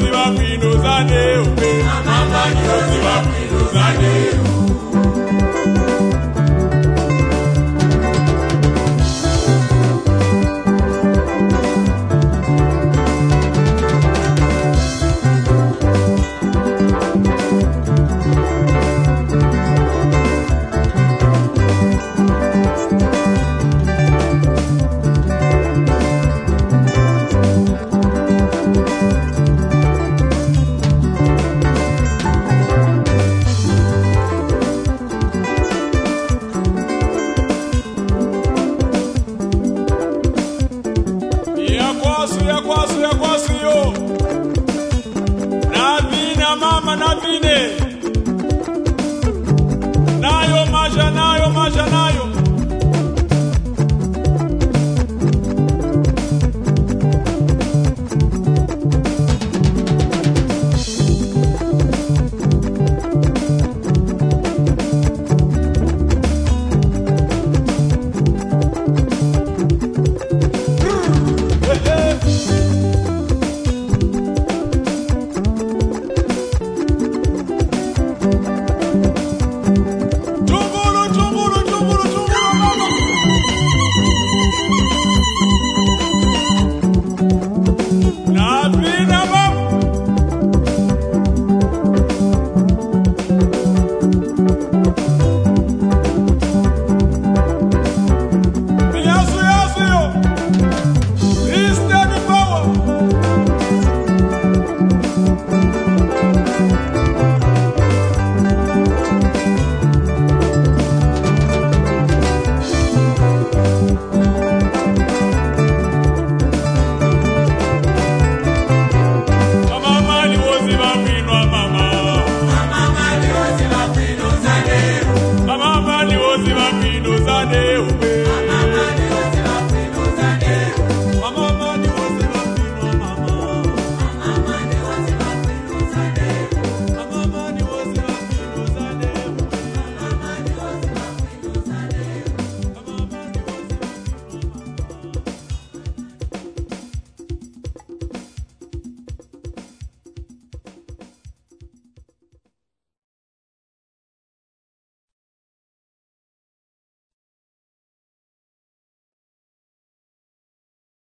we are Janaio.